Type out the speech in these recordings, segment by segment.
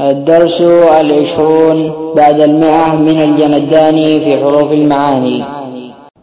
الدرس العشرون بعد المئة من الجنداني في حروف المعاني.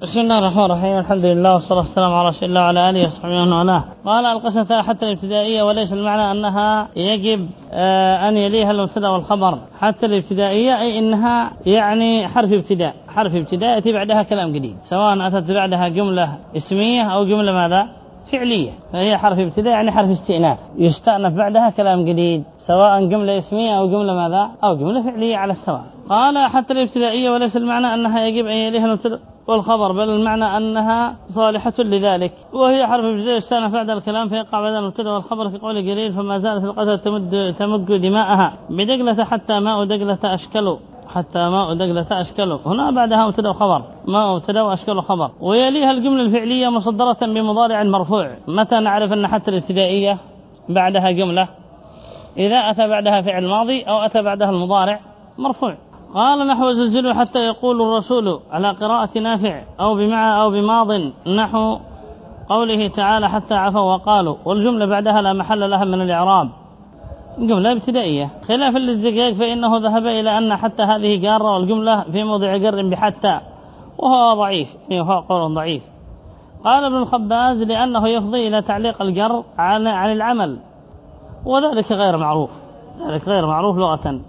بسم الله الرحمن الرحيم. الحمد لله والصلاة والسلام على رسول الله وعلى آله وصحبه ومن والاه. قال القسمة حتى الابتدائية وليس المعنى أنها يجب آه، أن يليها المبتدأ والخبر؟ حتى الابتدائية أي إنها يعني حرف ابتداء. حرف ابتداء يأتي بعدها كلام جديد. سواء أتت بعدها جملة اسمية أو جملة ماذا؟ فعلية فهي حرف ابتداء يعني حرف استئناف. يستأنف بعدها كلام جديد سواء جملة اسمية أو جملة ماذا؟ أو جملة فعلية على السواء. قال حتى الابتدائية وليس المعنى أنها يجب أن يليها المبتدأ والخبر بل المعنى أنها صالحة لذلك. وهي حرف ابتداء يستأنف بعد الكلام فيقع بعد المبتدأ والخبر في قول قليل فما زالت القتل تمد تمج دماءها بدقلة حتى ماء دقلة أشكلوا. حتى ماء دقلة أشكله هنا بعدها مبتدا وخبر ماء مبتدا وأشكله خبر. ويليها الجملة الفعلية مصدرة بمضارع مرفوع. متى نعرف أن حتى الابتدائية بعدها جملة؟ إذا أتى بعدها فعل ماضي أو أتى بعدها المضارع مرفوع. قال نحو زلزلوا حتى يقول الرسول على قراءة نافع أو بمع أو بماض نحو قوله تعالى حتى عفوا وقالوا. والجملة بعدها لا محل لها من الإعراب. جملة ابتدائية. خلافا للزقاق فإنه ذهب إلى أن حتى هذه جارة والجملة في موضع جر بحتى وهو ضعيف وهو قول ضعيف. قال ابن الخباز لأنه يفضي إلى تعليق الجر عن, عن العمل وذلك غير معروف. ذلك غير معروف لغة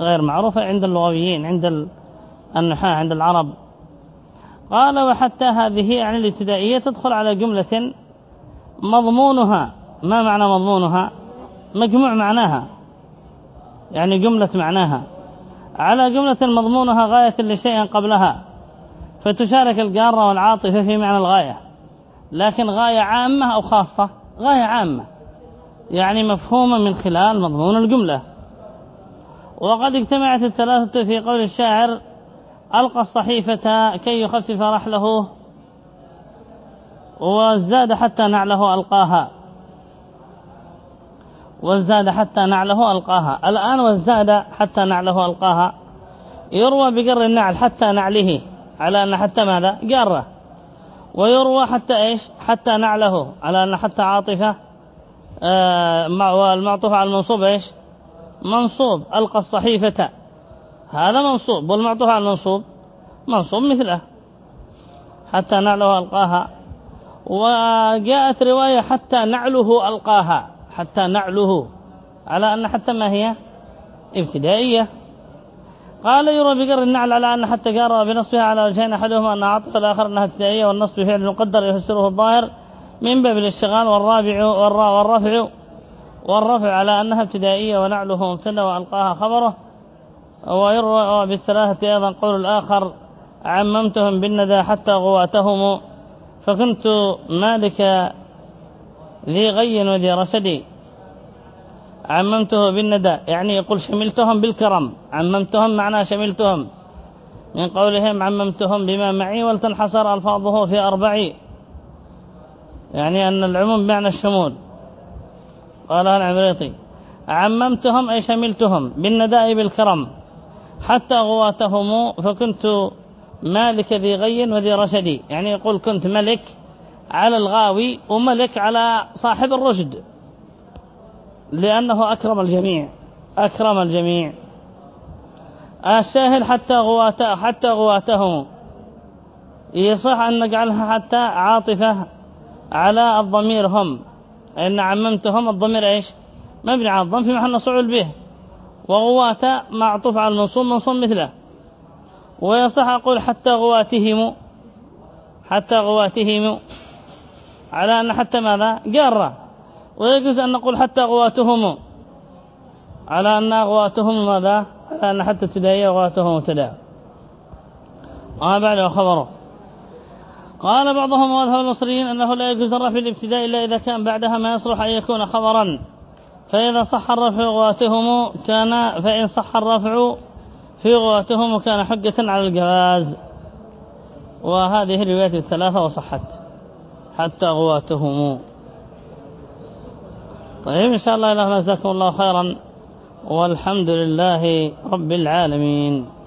غير معروفة عند اللغويين عند النحاة عند العرب. قال وحتى هذه يعني الابتدائية تدخل على جملة مضمونها. ما معنى مضمونها؟ مجموع معناها. يعني جملة معناها. على جملة مضمونها غاية لشيء قبلها. فتشارك الجارة والعاطفة في معنى الغاية. لكن غاية عامة أو خاصة؟ غاية عامة. يعني مفهومة من خلال مضمون الجملة. وقد اجتمعت الثلاثة في قول الشاعر ألقى الصحيفة كي يخفف رحله وازداد حتى نعله ألقاها. وازداد حتى نعله ألقاها. الآن وازداد حتى نعله ألقاها. يروى بقر النعل حتى نعله. على أن حتى ماذا؟ قارة ويروى حتى إيش؟ حتى نعله. على أن حتى عاطفة آه والمعطوف على المنصوب إيش؟ منصوب. ألقى الصحيفة. هذا منصوب. والمعطوف على المنصوب؟ منصوب مثله. حتى نعله ألقاها. وجاءت رواية حتى نعله ألقاها. حتى نعله على أن حتى ما هي ابتدائية. قال يرى بقر النعل على أن حتى قارة بنصبها على وجهين أحدهما أنها عطف الآخر أنها ابتدائية والنصب فعل مقدر يفسره الظاهر من باب الاشتغال والرابع والرفع والرفع على أنها ابتدائية ونعله مبتدأ وألقاها خبره. ويروى بالثلاثة أيضا قول الآخر عممتهم بالندى حتى غواتهم. فكنت مالك ذي غي وذي رشد عممته بالندى يعني يقول شملتهم بالكرم. عممتهم معناه شملتهم. من قولهم عممتهم بما معي ولتنحصر ألفاظه في أربع يعني أن العموم بمعنى الشمول. قالها العمريطي عممتهم أي شملتهم بالنداء بالكرم. حتى غواتهم فكنت مالك ذي غي وذي رشد يعني يقول كنت ملك على الغاوي وملك على صاحب الرشد. لأنه أكرم الجميع أكرم الجميع. الساهل حتى غواته حتى غواته. يصح أن نجعلها حتى عاطفة على الضمير هم. إن عممتهم الضمير إيش؟ مبني على الضم في محل صعول به. وغواته معطوف على المنصوب منصوب مثله. ويصح أقول حتى غواتهم حتى غواتهم. على أن حتى ماذا؟ جارة. ويجوز أن نقول حتى غواتهم. على أن غواتهم ماذا؟ على أن حتى ابتدائية غواتهم ابتداء وما بعد خبره قال بعضهم وذهب المصريين أنه لا يجوز الرفع الابتداء إلا إذا كان بعدها ما يصلح أن يكون خبرا. فإذا صح الرفع غواتهم كان فإن صح الرفع في غواتهم كان حجة على الجواز. وهذه الروايات الثلاثة وصحت. حتى غواتهم. طيب إن شاء الله إلهنا جزاكم الله خيرا والحمد لله رب العالمين.